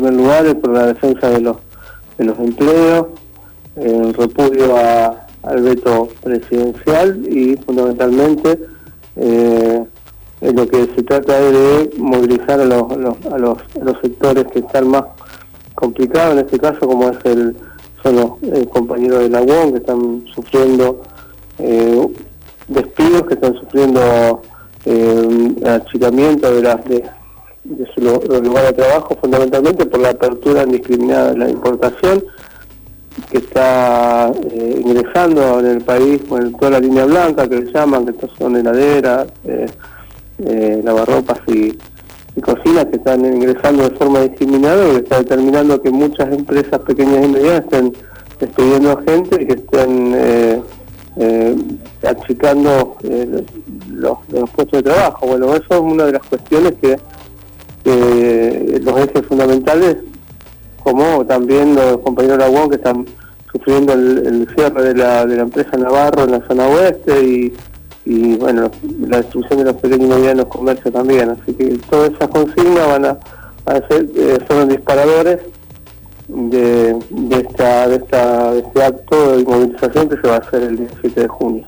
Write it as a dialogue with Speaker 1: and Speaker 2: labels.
Speaker 1: primer lugar es por la defensa de los, de los empleos, el repudio al veto presidencial y fundamentalmente eh, lo que se trata es de movilizar a los, a los, sectores que están más complicados, en este caso como es el son los eh, compañeros de la UON que están sufriendo eh, despidos, que están sufriendo eh, achicamiento de, las, de, su lugar de trabajo, fundamentalmente por la apertura indiscriminada de la importación que está eh, ingresando en el país con toda la línea blanca que le llaman, que son heladeras, eh, eh, lavarropas y, cocinas que están ingresando de forma discriminada y que está determinando que muchas empresas pequeñas y medianas estén despidiendo gente y que estén eh, eh, achicando los, puestos de trabajo. Bueno, eso es una de las cuestiones que, los ejes fundamentales, como también los compañeros de UON que están sufriendo el, cierre de la, empresa Navarro en la zona oeste y, bueno, la destrucción de los pequeños y medianos comercios también. Así que todas esas consignas van a, ser, eh, son disparadores de, de, esta, de, esta, de este acto de movilización que se va a hacer el 17 de junio.